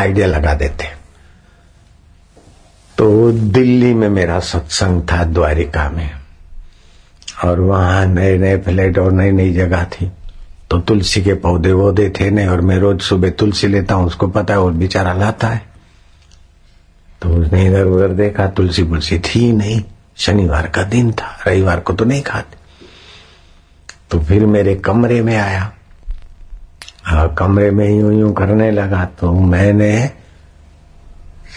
Idea लगा देते तो दिल्ली में मेरा सत्संग था द्वारिका में, और वहाँ नए नए फ्लैट और नई नई जगह थी। तो तुलसी के पौधे वौधे थे नहीं और मैं रोज सुबह तुलसी लेता हूँ, उसको पता है, और बेचारा लाता है। तो उसने इधर उधर देखा, तुलसी पुलसी थी नहीं, शनिवार का दिन था, रविवार को तो नहीं खाते। तो फिर मेरे कमरे में आया। आ, कमरे में यूँ यूँ करने लगा तो मैंने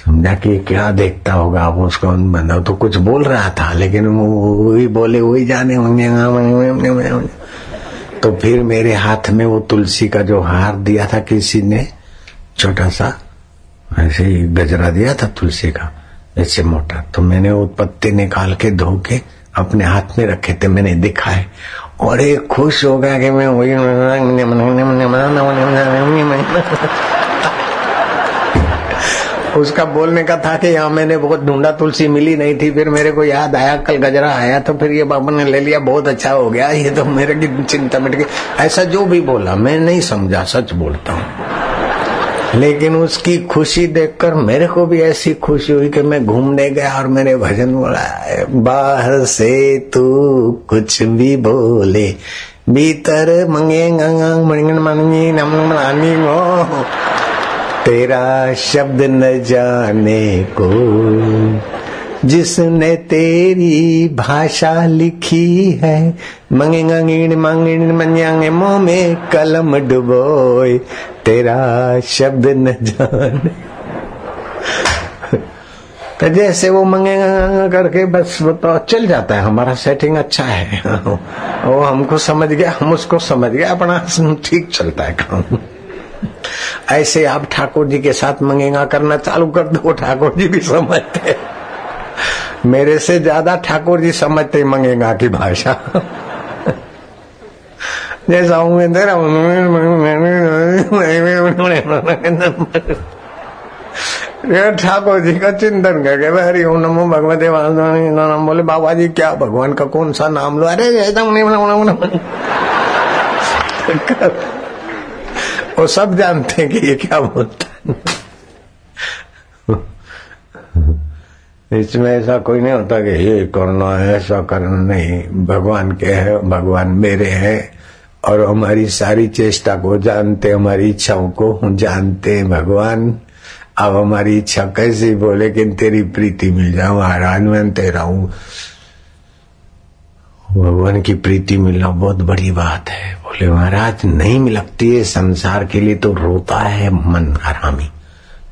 समझा कि क्या देखता होगा अब उसको बंदा तो कुछ बोल रहा था लेकिन वो वही बोले वही जाने तो फिर मेरे हाथ में वो तुलसी का जो हार दिया था किसी ने छोटा सा ऐसे ही गजरा दिया था तुलसी का ऐसे मोटा। तो मैंने वो पत्ते निकाल के धो के अपने हाथ में रखे थे मैंने दिखाए। एक खुश हो गया कि मैं वही उसका बोलने का था कि यहाँ मैंने बहुत ढूंढा, तुलसी मिली नहीं थी, फिर मेरे को याद आया, कल गजरा आया तो फिर ये बाबा ने ले लिया, बहुत अच्छा हो गया। ये तो मेरे की चिंता मिट गई। ऐसा जो भी बोला, मैं नहीं समझा, सच बोलता हूँ। लेकिन उसकी खुशी देखकर मेरे को भी ऐसी खुशी हुई कि मैं घूमने गया और मेरे भजन बोला बाहर से तू कुछ भी बोले भीतर मंगे मंगन मंगी नम तेरा शब्द न जाने को जिसने तेरी भाषा लिखी है। मंगे मंगिण मंगे मुँह में कलम डुबोए। तेरा शब्द न जाने। तो जैसे वो मंगे करके बस तो चल जाता है, हमारा सेटिंग अच्छा है। वो हमको समझ गया, हम उसको समझ गया अपना ठीक चलता है काम। ऐसे आप ठाकुर जी के साथ मंगेगा करना चालू कर दो ठाकुर जी भी समझते मेरे से ज़्यादा ठाकुर जी समझते मंगेगा की भाषा। जैसा हूँ ठाकुर जी का चिंतन करके हरि ओम नमो भगवते नाम बोले, बाबा जी, क्या भगवान का कौन सा नाम लो? अरे वो सब जानते हैं कि ये क्या बोलता है। इसमें ऐसा कोई नहीं होता कि ये करना है, ऐसा करना नहीं। भगवान के है, भगवान मेरे है, और हमारी सारी चेष्टा को जानते, हमारी इच्छाओं को जानते भगवान। अब हमारी इच्छा कैसे बोले कि तेरी प्रीति मिल जाओ महाराज, मैं तेरा हूँ। भगवान की प्रीति मिलना बहुत बड़ी बात है। बोले, महाराज, नहीं मिलती है, संसार के लिए तो रोता है मन हरामी।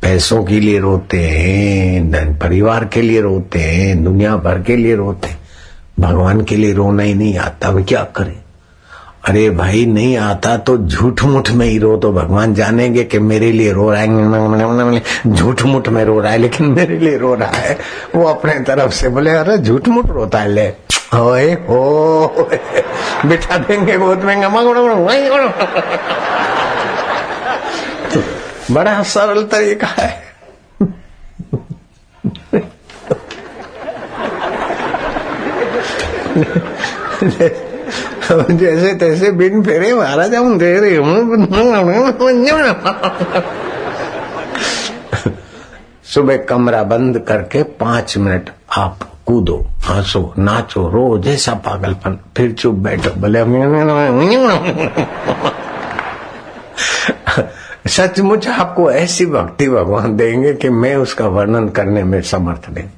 पैसों के लिए रोते हैं परिवार के लिए रोते हैं दुनिया भर के लिए रोते हैं भगवान के लिए रोना ही नहीं आता वे क्या करे अरे भाई नहीं आता तो झूठ मुठ में ही रो तो भगवान जानेंगे कि मेरे लिए रो रहा है झूठ मुठ में रो रहा है लेकिन मेरे लिए रो रहा है वो अपने तरफ़ से बोले अरे झूठ मुठ रोता है ले ओए हो बिठा देंगे गोद में बड़ा सरल तरीका है। जैसे तैसे बिन फेरे महाराज, हम दे रहे सुबह कमरा बंद करके पाँच मिनट आप कूदो, हंसो, नाचो, रो, जैसा पागलपन, फिर चुप बैठो, बोले सचमुच आपको ऐसी भक्ति भगवान देंगे कि मैं उसका वर्णन करने में समर्थ नहीं।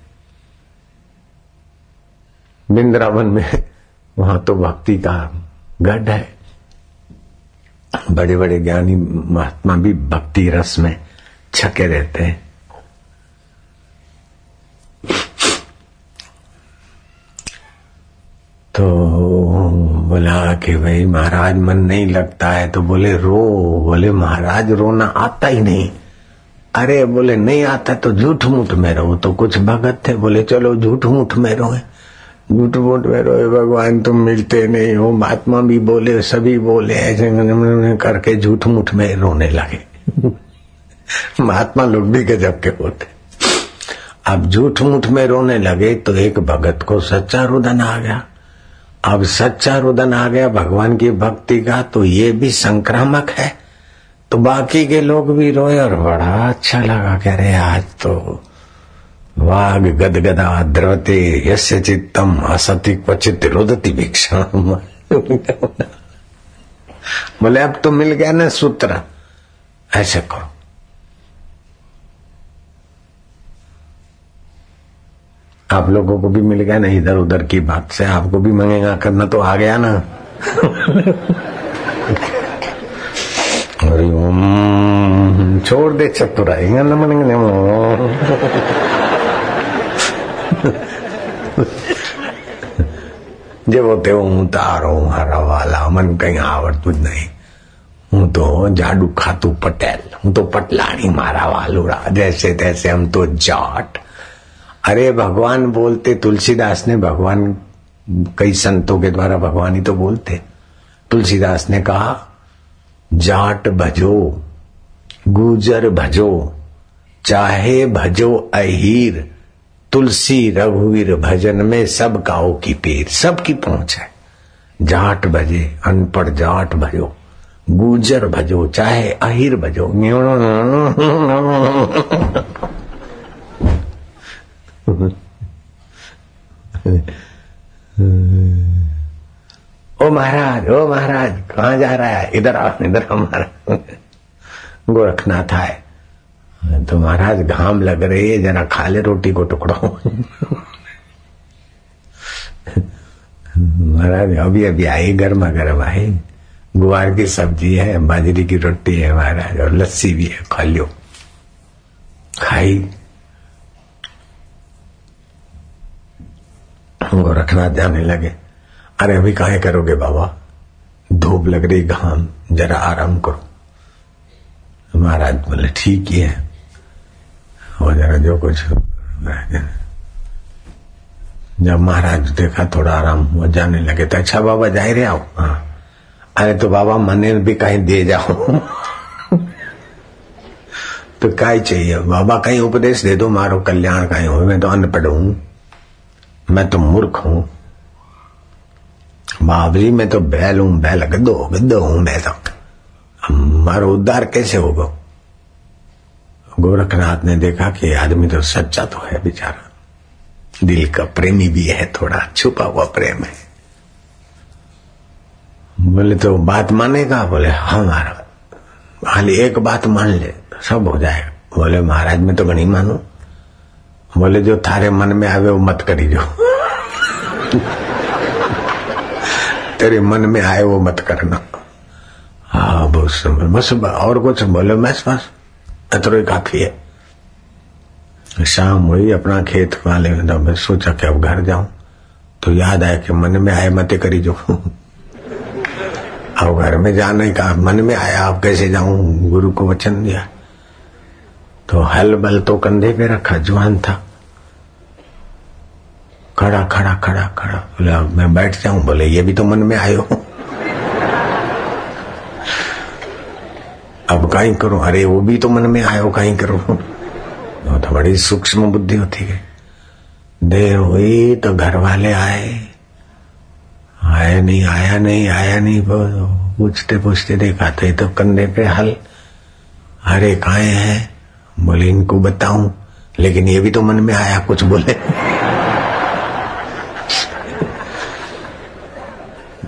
वृंदावन में वहाँ तो भक्ति का गढ़ है। बड़े बड़े ज्ञानी महात्मा भी भक्ति रस में छके रहते हैं। तो बोला कि भाई, महाराज, मन नहीं लगता है। तो बोले, रो। बोले, महाराज, रोना आता ही नहीं। अरे, बोले, नहीं आता तो झूठ मुठ में रहो। तो कुछ भगत थे, बोले, चलो झूठ मुठ में रोए। झूठ मुठ में रोए, भगवान, तुम मिलते नहीं हो। महात्मा भी बोले, सभी बोले, ऐसे करके झूठ मुठ में रोने लगे। महात्मा लोग भी गजब के होते। अब झूठ मुठ में रोने लगे तो एक भगत को सच्चा रुदन आ गया। अब सच्चा रुदन आ गया भगवान की भक्ति का तो ये भी संक्रामक है। तो बाकी के लोग भी रोए और बड़ा अच्छा लगा कह रहे आज तो वाघ गदगदा द्रवते, यस्य चित्तम असति क्वचित रोदती भिक्षा बोले, अब तो मिल गया ना सूत्र। ऐसे करो। आप लोगों को भी मिल गया ना इधर उधर की बात से आपको भी मंगेगा करना तो आ गया ना हरिओम छोड़ दे चतुराई જેવો તેવો હું તારો હારા વાલા મને કઈ આવડતું જ નહીં હું તો જાડુ ખાતું પટેલ હું તો પટલાણી મારા વાલુડા जैसे तैसे हम तो जाट अरे, भगवान बोलते, तुलसीदास ने, भगवान, कई संतों के द्वारा भगवान ही तो बोलते। तुलसीदास ने कहा, जाट भजो, गुजर भजो, चाहे भजो अहीर, तुलसी रघुवीर भजन में सब काओ की पीर सबकी पहुँच है। जाट भजे, अनपढ़ जाट भजो, गुजर भजो, चाहे अहिर भजो। ओ महाराज ओ महाराज, कहा जा रहा है? इधर आओ, इधर हमारा गोरखनाथ आए। तो महाराज, घाम लग रही है, जरा खा ले रोटी को टुकड़ो। महाराज, अभी अभी आई, गर्मा गर्म आई। गुआर की सब्ज़ी है, बाजरी की रोटी है महाराज, और लस्सी भी है, खा लो खाई। वो रखना जाने लगे। अरे अभी कहा करोगे बाबा? धूप लग रही घाम, जरा आराम करो। महाराज बोले, ठीक ही है। हो जरा जो कुछ जब महाराज देखा थोड़ा आराम हुआ, जाने लगे तो अच्छा बाबा जा रहे आओ हाँ। अरे तो बाबा मने भी कहीं दे जाओ। तो काय चाहिए? बाबा, कहीं उपदेश दे दो, मारो कल्याण कहीं हो, मैं तो अनपढ़ हूँ। मैं तो मूर्ख हूँ। बाबरी मैं तो बैल हूँ, बैल गद्दो गद्दो हूँ मैं तो। मारो उद्धार कैसे होगा? गोरखनाथ ने देखा कि आदमी तो सच्चा तो है बेचारा। दिल का प्रेमी भी है थोड़ा, छुपा हुआ प्रेम है। बोले तो बात मानेगा? बोले हाँ महाराज। खाली एक बात मान ले, सब हो जाएगा। बोले, महाराज, मैं तो नहीं मानू। बोले, जो थारे मन में आवे, वो मत करी जो. तेरे मन में आए, वो मत करना। हाँ बस बस, और कुछ बोले मैं बस अतरो ही काफ़ी है। शाम हुई, अपना खेत वाले तो मैं सोचा कि अब घर जाऊँ। तो याद आया कि मन में आए, मत करी जो। अब घर में जाने का मन में आया, अब कैसे जाऊँ? गुरु को वचन दिया। तो हल बल तो कंधे पे रखा, जवान था। खड़ा खड़ा खड़ा खड़ा। बोले, मैं बैठ जाऊँ, बोले, ये भी तो मन में आयो। अब कहीं करो? अरे, वो भी तो मन में आयो कहीं करो? वो तो बड़ी सूक्ष्म बुद्धि होती है। देर हुई तो घर वाले आए। आया नहीं आया नहीं आया नहीं पूछते पूछते देखा थे तो कंधे पे हल। अरे काहे हैं? बोले इनको बताऊँ, लेकिन ये भी तो मन में आया कुछ बोले।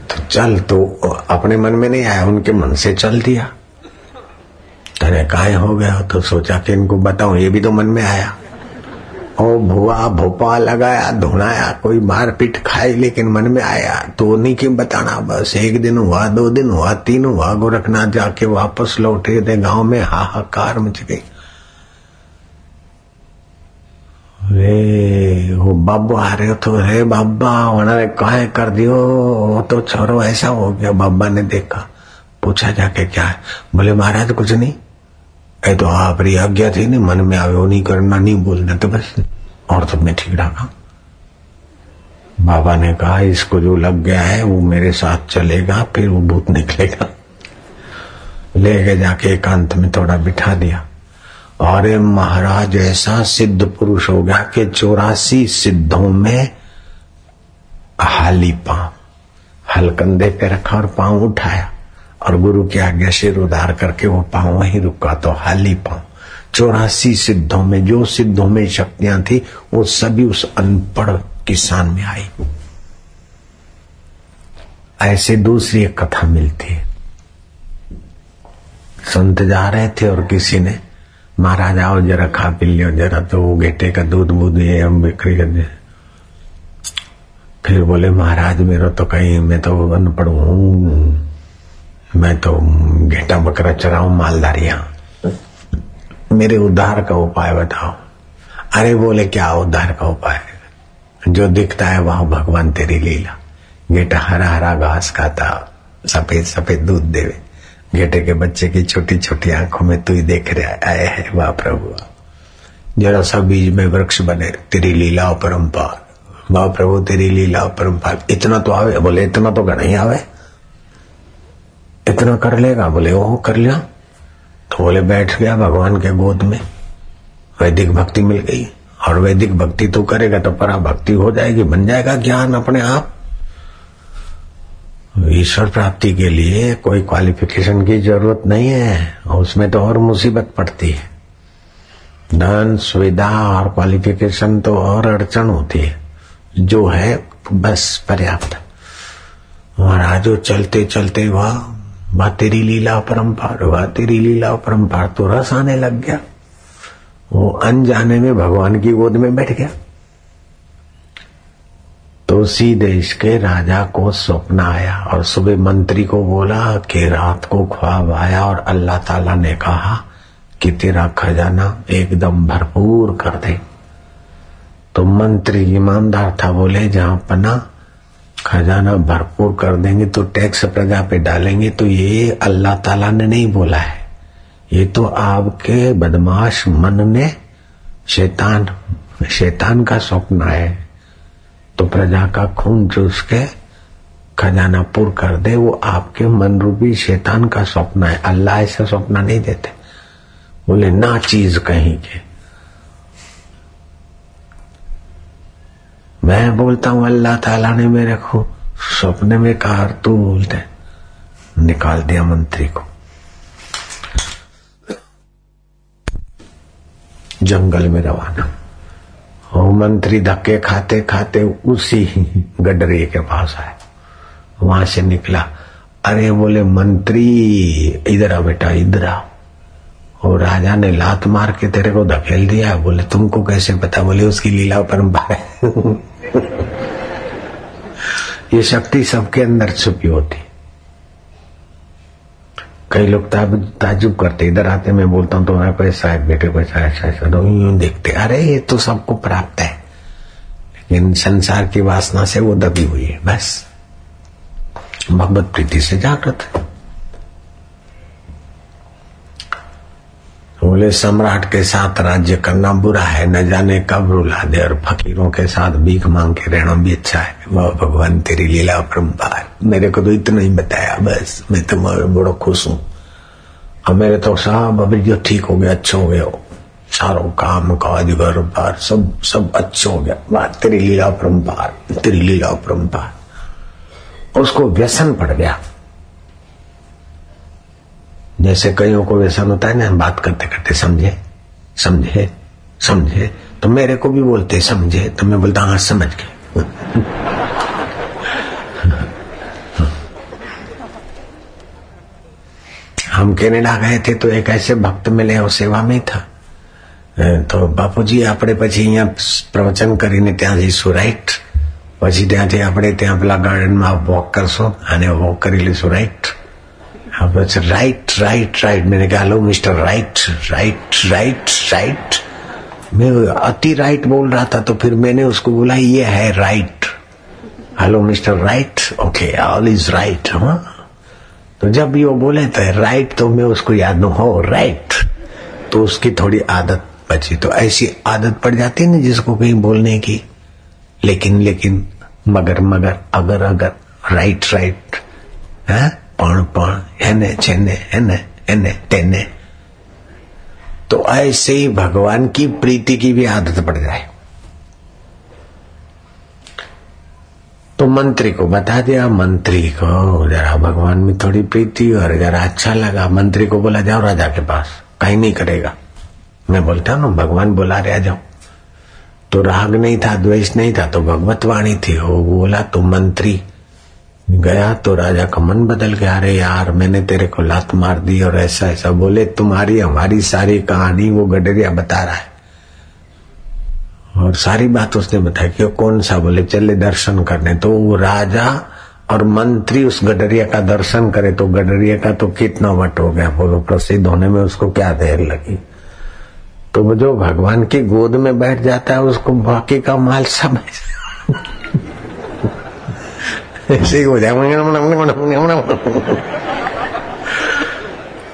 तो चल तो अपने मन में नहीं आया, उनके मन से चल दिया। अरे काय हो गया तो सोचा कि इनको बताऊँ, ये भी तो मन में आया। ओ भुआ, भोपा लगाया, धुनाया, कोई मार पीट खाई, लेकिन मन में आया तो नहीं क्यों बताना, बस एक दिन हुआ, दो दिन हुआ, तीन हुआ, गोरखनाथ जाके वापस लौटे थे गाँव में हाहाकार मच गई। वे वो रहे हो तो रे बाबा, उन्होंने कहा कर दियो। वो तो छोरो ऐसा हो गया, बाबा ने देखा। पूछा जाके क्या है? बोले, महाराज, कुछ नहीं। तो आप આ आज्ञा थी થઈ मन में आवे આવ્યો નહીં नहीं बोलना तो बस। और तो तुमने ठीक डाला बाबा ने कहा, इसको जो लग गया है, वो मेरे साथ चलेगा, फिर वो भूत निकलेगा। लेके जाके एकांत में, थोड़ा बिठा दिया। और महाराज, ऐसा सिद्ध पुरुष हो गया कि चौरासी सिद्धों में हाली पाँव हल कंधे पे रखा और पाँव उठाया। और गुरु की आज्ञा सिर उधार करके वो पाँव वहीं रुका तो हाली पाँव। चौरासी सिद्धों में, जो सिद्धों में शक्तियाँ थी, वो सभी उस अनपढ़ किसान में आई। ऐसे दूसरी एक कथा मिलती है। संत जा रहे थे और किसी ने महाराज आओ जरा खा पी लियो, जरा तो गेटे का दूध बूध ये हम बिक्री कर दे। फिर बोले, महाराज, मेरा तो कहीं, मैं तो अनपढ़ हूँ। मैं तो घेटा बकरा चराऊ मालदारिया मेरे उद्धार का उपाय बताओ। अरे बोले, क्या उद्धार का उपाय? जो दिखता है वह भगवान तेरी लीला। गेटा हरा हरा घास खाता, सफ़ेद सफ़ेद दूध देवे। गेटे के बच्चे की छोटी छोटी आँखों में तू ही देख रहे आए है, वाह प्रभु। जरा सा बीज में वृक्ष बने, तेरी लीला परम्पार वाह प्रभु, तेरी लीला परम्पार इतना तो आवे, बोले, इतना तो घना ही आवे। इतना कर लेगा, बोले वो कर लिया तो बोले, बैठ गया भगवान के गोद में। वैदिक भक्ति मिल गई। और वैदिक भक्ति तो करेगा तो परा भक्ति हो जाएगी, बन जाएगा ज्ञान अपने आप। ईश्वर प्राप्ति के लिए कोई क्वालिफिकेशन की ज़रूरत नहीं है, और उसमें तो और मुसीबत पड़ती है। धन, सुविधा और क्वालिफिकेशन तो और अड़चन होती है। जो है, बस पर्याप्त। महाराज, चलते चलते वह वह तेरी लीला परम्पार वह तेरी लीला परम्पार तो रस आने लग गया। वो अनजाने में भगवान की गोद में बैठ गया। तो उसी देश के राजा को स्वप्न आया और सुबह मंत्री को बोला कि रात को ख्वाब आया और अल्लाह ताला ने कहा कि तेरा खजाना एकदम भरपूर कर दे। तो मंत्री ईमानदार था, बोले, जहाँ पना खजाना भरपूर कर देंगे तो टैक्स प्रजा पे डालेंगे तो ये अल्लाह ताला ने नहीं बोला है। ये तो आपके बदमाश मन ने शैतान शैतान का स्वप्न है। तो प्रजा का खून चूस के खजाना पुर कर दे, वो आपके मन रूपी शैतान का स्वप्न है। अल्लाह ऐसा स्वप्न नहीं देते। बोले, ना चीज़ कहीं के। मैं बोलता हूँ, अल्लाह ताला ने मेरे को सपने में कहा तू बोलते निकाल दिया मंत्री को। जंगल में रवाना। और मंत्री धक्के खाते खाते उसी गडरे के पास आए। वहाँ से निकला। अरे बोले, मंत्री, इधर आ बेटा, इधर आ और राजा ने लात मार के तेरे को धकेल दिया। बोले, तुमको कैसे पता? बोले, उसकी लीला परंपरा है। ये शक्ति सबके अंदर छुपी होती। कई लोग ताजुब करते, इधर आते, मैं बोलता हूँ तुम्हारा पैसा है बेटे को ऐसा ऐसा यूँ देखते, अरे, ये तो सबको प्राप्त है। लेकिन संसार की वासना से वो दबी हुई है, बस। भगवत प्रीति से जागृत है। बोले, सम्राट के साथ राज्य करना बुरा है, न जाने कब रुला दे और फकीरों के साथ भीख मांग के रहना भी अच्छा है। वह भगवान तेरी लीला परम्पार मेरे को तो इतना ही बताया, बस। मैं तो बड़ो खुश हूँ। और मेरे तो साहब अभी जो ठीक हो गया, अच्छे हो गया। सारो काम काज घर बार, सब सब अच्छा हो गया। बात तेरी लीला परम्पार तेरी लीला परम्पार उसको व्यसन पड़ गया। जैसे कईयों को व्यसन होता है ना हम बात करते करते समझे समझे समझे तो मेरे को भी बोलते समझे तो मैं बोलता हाँ समझ गए हम कैनेडा गए थे तो एक ऐसे भक्त मिले और सेवा में था તો બાપુજી આપણે પછી અહીંયા પ્રવચન કરીને ત્યાં જઈશું રાઈટ પછી ત્યાંથી આપણે ત્યાં પેલા ગાર્ડનમાં વોક કરશું અને વોક કરી લઈશું રાઈટ राइट राइट राइट मैंने कहा hello mister right right right right मैं अति राइट बोल रहा था तो फिर मैंने उसको बोला, ये है right hello mister right okay all is right हाँ? तो जब ये वो बोले तो राइट तो मैं उसको याद न हो राइट तो उसकी थोड़ी आदत बची। तो ऐसी आदत पड़ जाती है ना, जिसको कहीं बोलने की। लेकिन लेकिन, मगर मगर, अगर अगर राइट राइट है? पण पण हेने छेने हेने हेने तेने तो ऐसे ही भगवान की प्रीति की भी आदत पड़ जाए। तो मंत्री को बता दिया, मंत्री को, जरा भगवान में थोड़ी प्रीति और जरा अच्छा लगा। मंत्री को बोला, जाओ राजा के पास, कहीं नहीं करेगा। मैं बोलता हूँ भगवान बोला रहे जाओ। तो राग नहीं था, द्वेष नहीं था तो भगवत वाणी थी। वो बोला तो मंत्री गया तो राजा का मन बदल गया। अरे यार, मैंने तेरे को लात मार दी और ऐसा ऐसा बोले, तुम्हारी हमारी सारी कहानी वो गडरिया बता रहा है। और सारी बात उसने बताई कि कौन सा बोले, चले दर्शन करने। तो वो राजा और मंत्री उस गडरिया का दर्शन करे तो गडरिया का तो कितना वट हो गया। बोलो, प्रसिद्ध होने में उसको क्या देर लगी? तो जो भगवान की गोद में बैठ जाता है, उसको बाकी का माल सब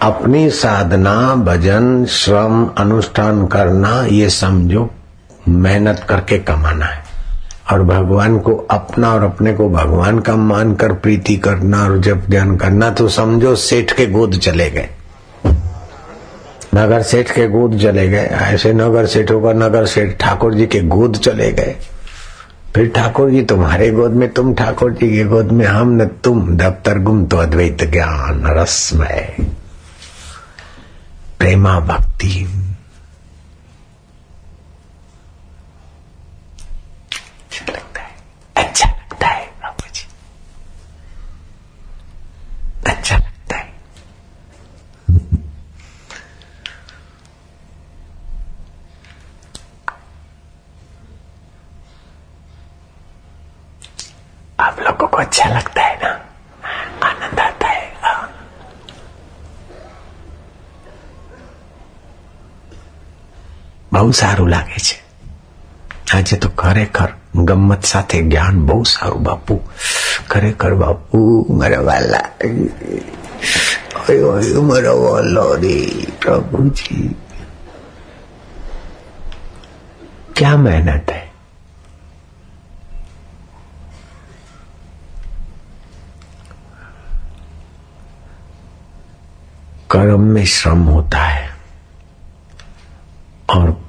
अपनी साधना, भजन, श्रम, अनुष्ठान करना, ये समझो, मेहनत करके कमाना है। और भगवान को अपना और अपने को भगवान का मानकर प्रीति करना और जब ध्यान करना तो समझो, सेठ के गोद चले गए। नगर सेठ के गोद चले गए। ऐसे नगर सेठों का नगर सेठ ठाकुर जी के गोद चले गए। फिर ठाकुर जी, तुम्हारे गोद में, तुम ठाकुर जी के गोद में, हम न तुम, दफ्तर गुम तो अद्वैत ज्ञान रसमय प्रेमा भक्ति अच्छा लगता है अच्छा लगता है बाबू जी अच्छा लगता है आप लोगों को अच्छा लगता है ना आनंद आता है हाँ। બહુ સારું લાગે છે આજે તો ખરેખર ગમત સાથે જ્ઞાન બહુ સારું બાપુ ખરેખર બાપુ મારા વાલા ઓય ઓય મારા વાલો રે પ્રભુજી क्या मेहनत है कर्म में श्रम होता है और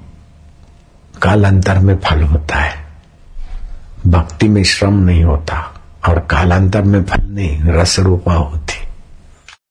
कालांतर में फल होता है। भक्ति में श्रम नहीं होता और कालांतर में फल नहीं रस रूपा होता।